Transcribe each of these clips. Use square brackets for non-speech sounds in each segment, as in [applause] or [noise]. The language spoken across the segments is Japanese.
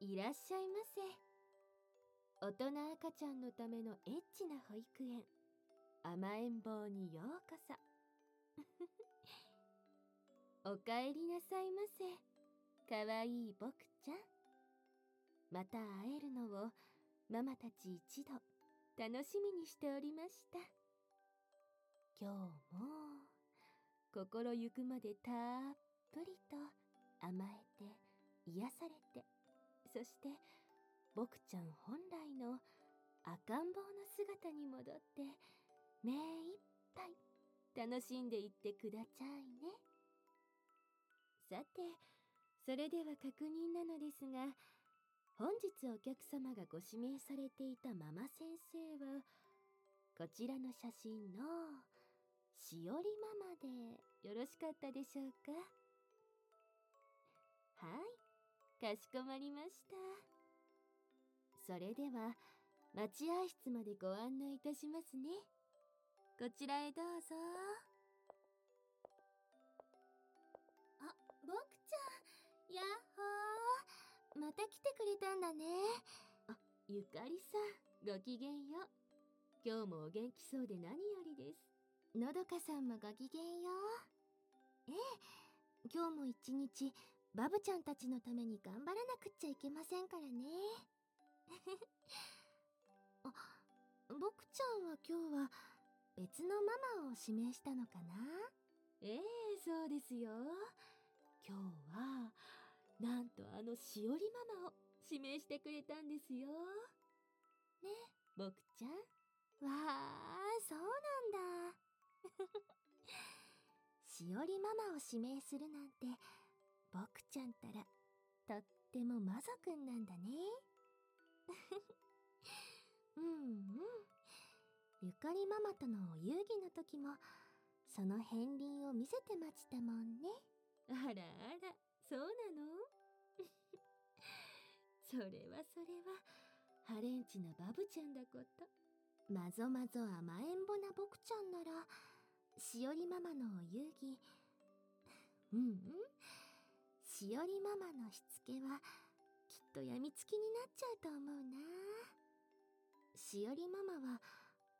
いらっしゃいませ。大人赤ちゃんのためのエッチな保育園。甘えん坊にようこそ。[laughs] おかえりなさいませ。かわいい僕ちゃん。また会えるのをママたち一度楽しみにしておりました。今日も心ゆくまでたっぷりと甘えて癒されて。そして僕ちゃん本来の赤ん坊の姿に戻って目いっぱい楽しんでいってくだちゃいね。さてそれでは確認なのですが本日お客様がご指名されていたママ先生はこちらの写真のしおりママでよろしかったでしょうか？はい。かしこまりました。それでは待合室までご案内いたしますね。こちらへどうぞ。あ僕ちゃんやっほー。また来てくれたんだね。あゆかりさんごきげんよう。今日もお元気そうで何よりです。のどかさんもごきげんよう。ええ今日も一日バブちゃんたちのために頑張らなくっちゃいけませんからね。[laughs] あ僕ちゃんは今日は別のママを指名したのかな？ええそうですよ。今日はなんとあのしおりママを指名してくれたんですよ。ね。僕ちゃん？わあそうなんだ。[laughs] しおりママを指名するなんて僕ちゃんたらとっても魔族なんだね。[laughs] うんうん。ゆかりママとのお遊戯の時もその片鱗を見せてましたもんね。あらあらそうなの？[laughs] それはそれはハレンチなバブちゃんだこと。まぞまぞ甘えんぼな僕ちゃんならしおりママのお遊戯。[laughs] うんうんしおりママのしつけはきっとやみつきになっちゃうと思うな。しおりママは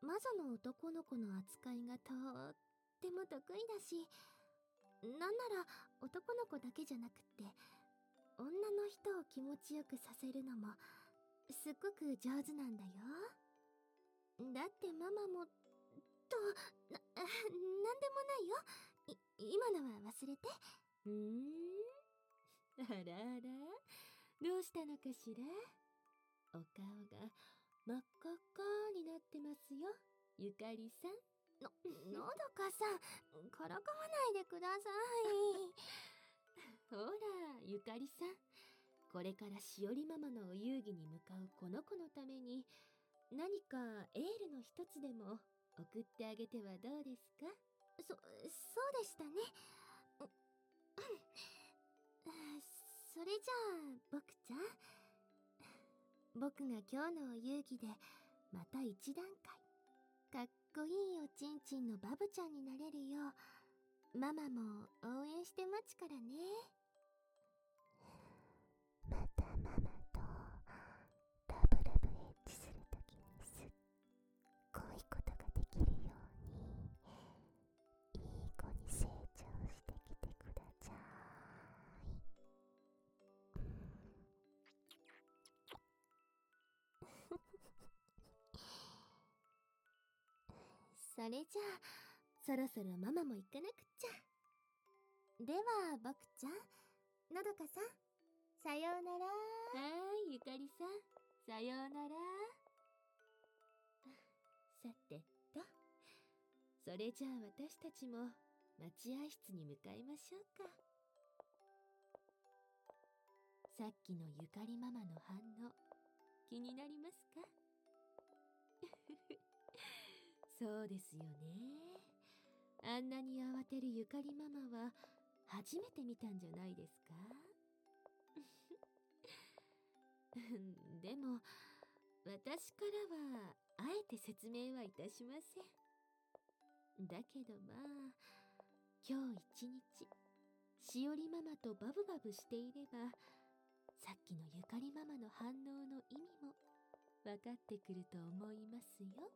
魔女の男の子の扱いがとっても得意だしなんなら男の子だけじゃなくって女の人を気持ちよくさせるのもすっごく上手なんだよ。だってママもとな [laughs] なんでもないよ。今のは忘れて。うーん。あらあら。どうしたのかしら？お顔が真っ赤っかになってますよ。ゆかりさん。の、[laughs] のどかさん。からかわないでください。[laughs] ほらゆかりさん。これからしおりママのお遊戯に向かうこの子のために何かエールの一つでも送ってあげてはどうですか？そ、そうでしたね。それじゃあ、僕ちゃん。[laughs] 僕が今日のお遊戯で、また一段階、かっこいいおちんちんのバブちゃんになれるよう、ママも応援して待つからね。[laughs] またママそれじゃあ、そろそろママも行かなくっちゃ。では、僕ちゃん、のどかさん、さようなら。はーい、ゆかりさん、さようなら。さてと、それじゃあ私たちも待合室に向かいましょうか。さっきのゆかりママの反応、気になりますか？そうですよね。あんなに慌てるゆかりママは初めて見たんじゃないですか？[laughs] でも私からはあえて説明はいたしません。だけどまあ今日一日しおりママとバブバブしていればさっきのゆかりママの反応の意味も分かってくると思いますよ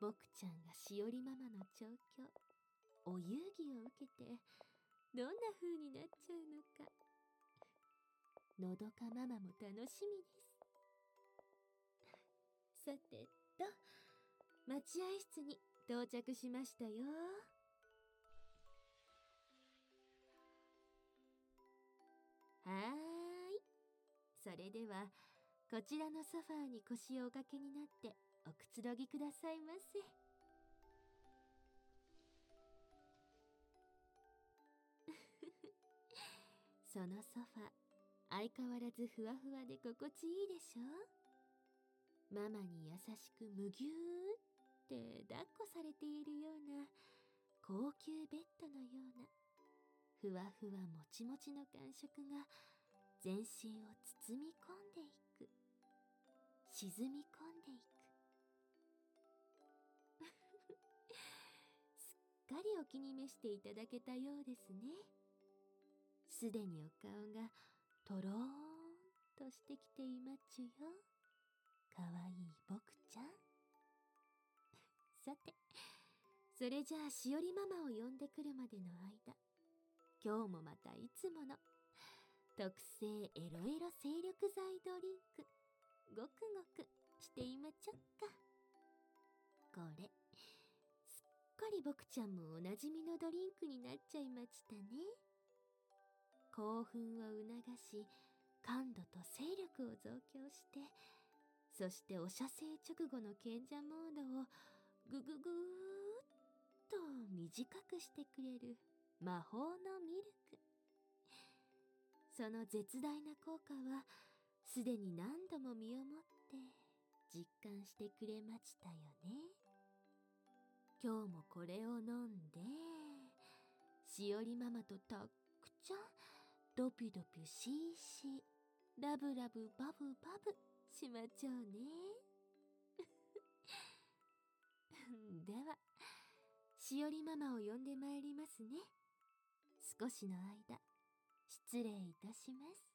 僕ちゃんがしおりママの調教お遊戯を受けてどんな風になっちゃうのか。のどかママも楽しみです。さてと待合室に到着しましたよ。はーい。それではこちらのソファーに腰をおかけになっておくつろぎくださいませ。[laughs] そのソファ相変わらずふわふわで心地いいでしょ？ママに優しくむぎゅーって抱っこされているような高級ベッドのようなふわふわもちもちの感触が全身を包み込んでいく。沈み込んでいく。[laughs] すっかりお気に召していただけたようですね。すでにお顔がとろーんとしてきていまちゅよ。かわいい僕ちゃん。[laughs] さてそれじゃあしおりママを呼んでくるまでの間今日もまたいつもの特製エロエロ精力していまちょっか。これすっかり僕ちゃんもおなじみのドリンクになっちゃいましたね。興奮を促し感度と勢力を増強してそしてお射精直後の賢者モードをぐぐぐーっと短くしてくれる魔法のミルク。その絶大な効果はすでに何度も身をもって実感してくれましたよね。今日もこれを飲んでしおりママとたっくちゃんドピュドピュシーシーラブラブバブバブしまちょうね。[laughs] ではしおりママを呼んでまいりますね。少しの間失礼いたします。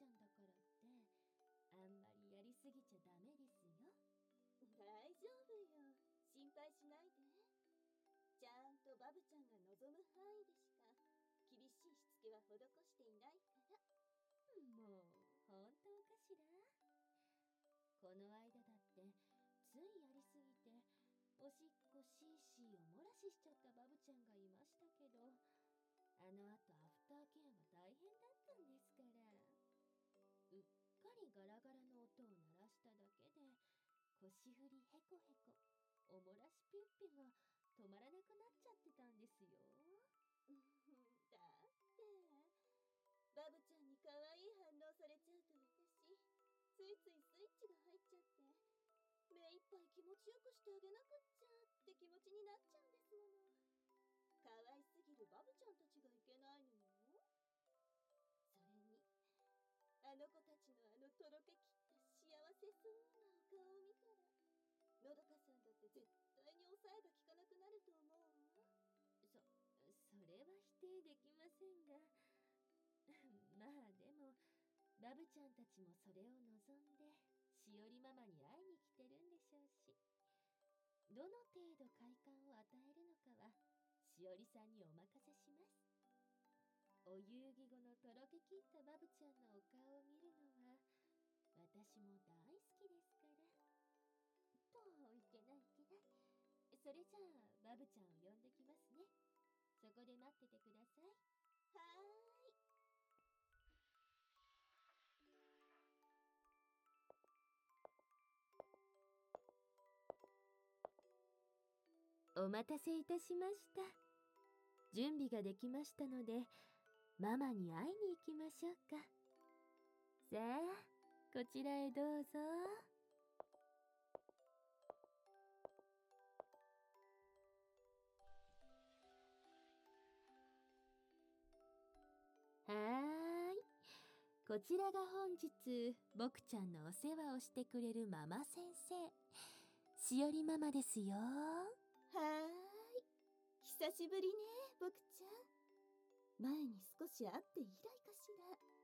ちゃんだからってあんまりやりすぎちゃダメですよ。大丈夫よ。心配しないで。ちゃんとバブちゃんが望む範囲でしか。厳しいしつけは施していないから。もう本当かしら？この間だってついやりすぎておしっこシーシーを漏らししちゃったバブちゃんがいましたけどあの後アフターケアがガラガラの音を鳴らしただけで腰振りヘコヘコおもらしピッピが止まらなくなっちゃってたんですよ。[laughs] だってバブちゃんに可愛い反応されちゃうと私ついついスイッチが入っちゃって目いっぱい気持ちよくしてあげなくっちゃって気持ちになっちゃうんですもの。可愛すぎるバブちゃんたちがいけないのよ。それにあの子たちのあのとろけきった幸せそうなお顔を見たらのどかさんだって絶対に抑えが効かなくなると思うわ。そそれは否定できませんが。[laughs] まあでもバブちゃんたちもそれを望んでしおりママに会いに来てるんでしょうし。どの程度快感を与えるのかはしおりさんにお任せします。お遊戯後のとろけきったバブちゃんのお顔を見るのは私も大好きですから。といけないいけないそれじゃあバブちゃんを呼んできますね。そこで待っててください。はーい。お待たせいたしました。準備ができましたのでママに会いに行きましょうか。さあこちらへどうぞ。はーい。こちらが本日僕ちゃんのお世話をしてくれるママ先生。しおりママですよ。はーい。久しぶりね僕ちゃん。前に少し会って以来かしら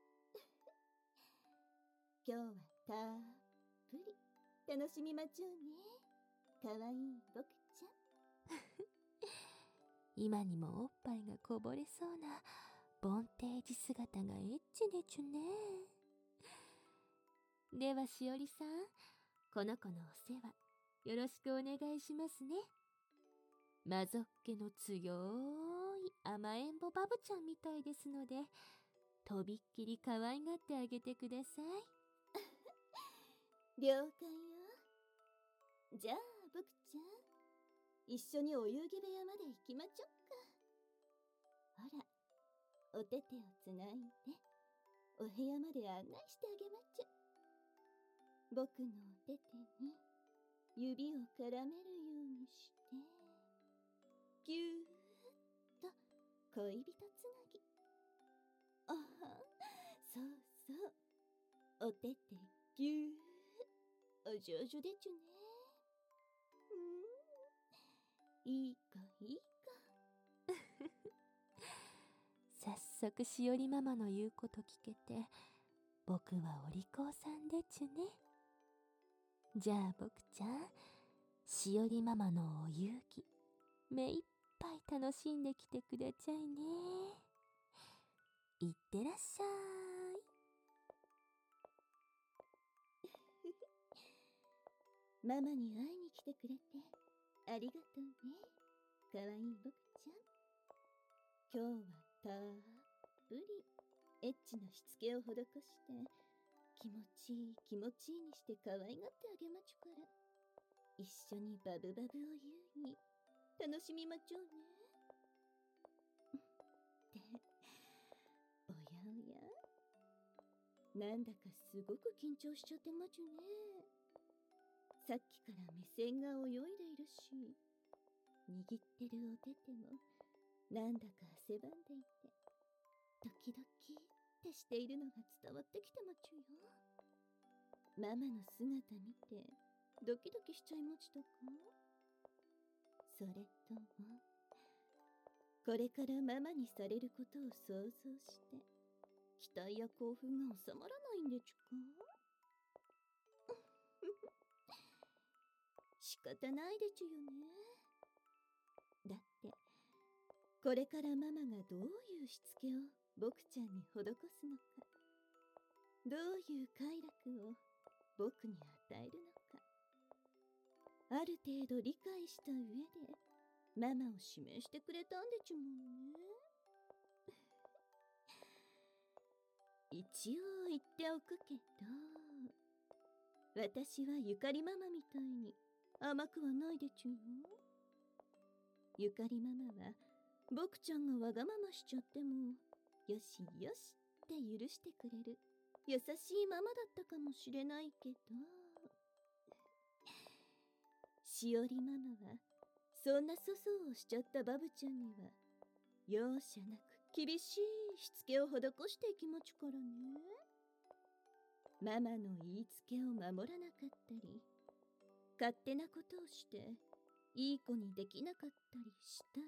今日はたっぷり楽しみまちょうね。かわいい僕ちゃん。[laughs] 今にもおっぱいがこぼれそうなボンテージ姿がエッチでちゅね。ではしおりさんこの子のお世話よろしくお願いしますね。魔族家の強い甘えんぼバブちゃんみたいですのでとびっきり可愛がってあげてください。了解よじゃあ僕ちゃん一緒にお遊戯部屋まで行きまちょっかほらお手手をつないでお部屋まで案内してあげまちょ僕のお手手に指を絡めるようにしてぎゅーっと恋人つなぎ。あはそうそう。お手手ぎゅーお上手でちゅね。うん。いい子いい子 [laughs] 早速しおりママの言うこと聞けて僕はお利口さんでちゅね。じゃあ僕ちゃんしおりママのお遊戯目いっぱい楽しんできてくだちゃいね。いってらっしゃい。ママに会いに来てくれて。ありがとうね。かわいい僕ちゃん。今日はたっぷり。エッチなしつけを施して。気持ちいい気持ちいいにして可愛がってあげまちゅから。一緒にバブバブを言うに。楽しみまちょうね。[laughs] っておやおや。なんだかすごく緊張しちゃってまちゅね。さっきから目線が泳いでいるし握ってるお手手もなんだか汗ばんでいてドキドキってしているのが伝わってきてまちゅよ。ママの姿見てドキドキしちゃいましたか？それともこれからママにされることを想像して期待や興奮が収まらないんでちゅか？仕方ないでちゅよね。だってこれからママがどういうしつけを僕ちゃんに施すのか。どういう快楽を僕に与えるのか。ある程度理解した上でママを指名してくれたんでちゅもんね。[laughs] 一応言っておくけど私はゆかりママみたいに甘くはないでちゅよゆかりママは僕ちゃんがわがまましちゃってもよしよしって許してくれる。優しいママだったかもしれないけど。しおりママはそんな粗相をしちゃったバブちゃんには容赦なく厳しいしつけを施していきまちからね。ママの言いつけを守らなかったり勝手なことをしていい子にできなかったりしたら。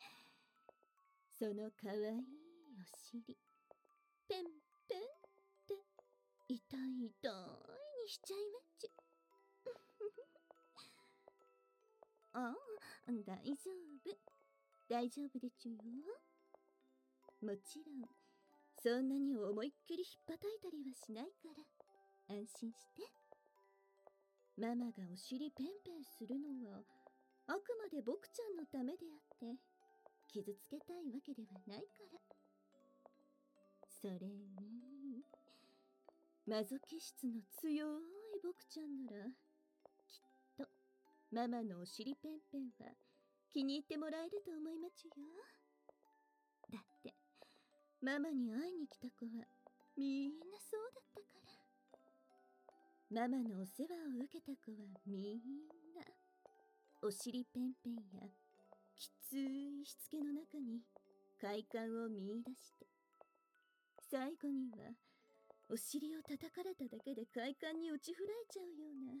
[laughs] そのかわいいお尻ペンペンって痛い痛いにしちゃいまち。ゅ [laughs] ああ大丈夫。大丈夫でちゅよ。もちろんそんなに思いっきりひっぱたいたりはしないから。安心して。ママがお尻ペンペンするのはあくまで僕ちゃんのためであって傷つけたいわけではないから。それにマゾ気質の強い僕ちゃんならきっとママのお尻ペンペンは気に入ってもらえると思いまちよ。だってママに会いに来た子はみんなそうだったから。ママのお世話を受けた子はみんな。お尻ペンペンや。きついしつけの中に快感を見いだして。最後にはお尻を叩かれただけで快感に打ち振られちゃうような。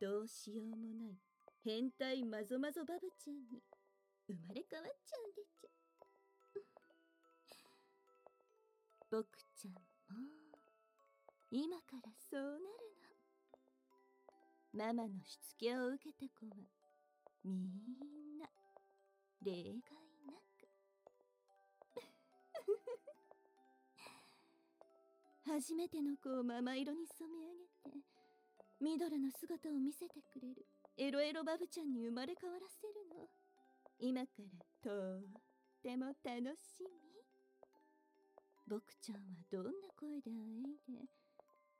どうしようもない変態マゾマゾバブちゃんに生まれ変わっちゃうんでちゅ。僕ちゃんも。今からそうなるの。ママのしつけを受けた子はみんな例外なく。[laughs] 初めての子をママ色に染め上げてミドルの姿を見せてくれるエロエロバブちゃんに生まれ変わらせるの。今からとっても楽しみ。僕ちゃんはどんな声であえいで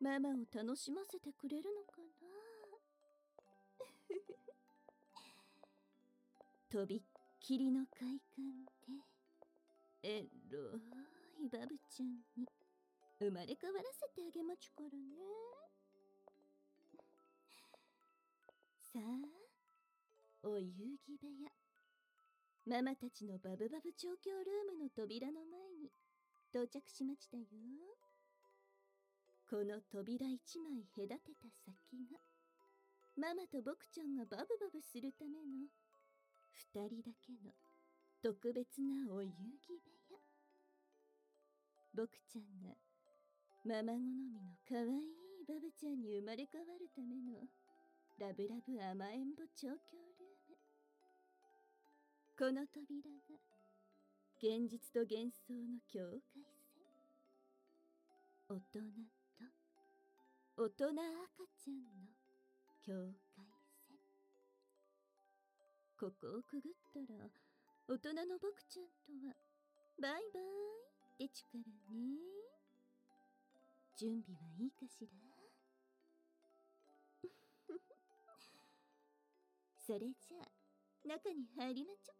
ママを楽しませてくれるのかな？[laughs] とびっきりの快感でエロいバブちゃんに生まれ変わらせてあげまちゅからね。[laughs] さあお遊戯部屋。ママたちのバブバブ調教ルームの扉の前に到着しましたよ。この扉一枚隔てた先がママと僕ちゃんがバブバブするための二人だけの特別なお遊戯部屋。僕ちゃんがママ好みの可愛いいバブちゃんに生まれ変わるためのラブラブ甘えんぼ調教ルーム。この扉が現実と幻想の境界線。大人大人赤ちゃんの境界線。ここをくぐったら大人の僕ちゃんとはバイバイってちからね。準備はいいかしら？[laughs] それじゃあ中に入りまちょ。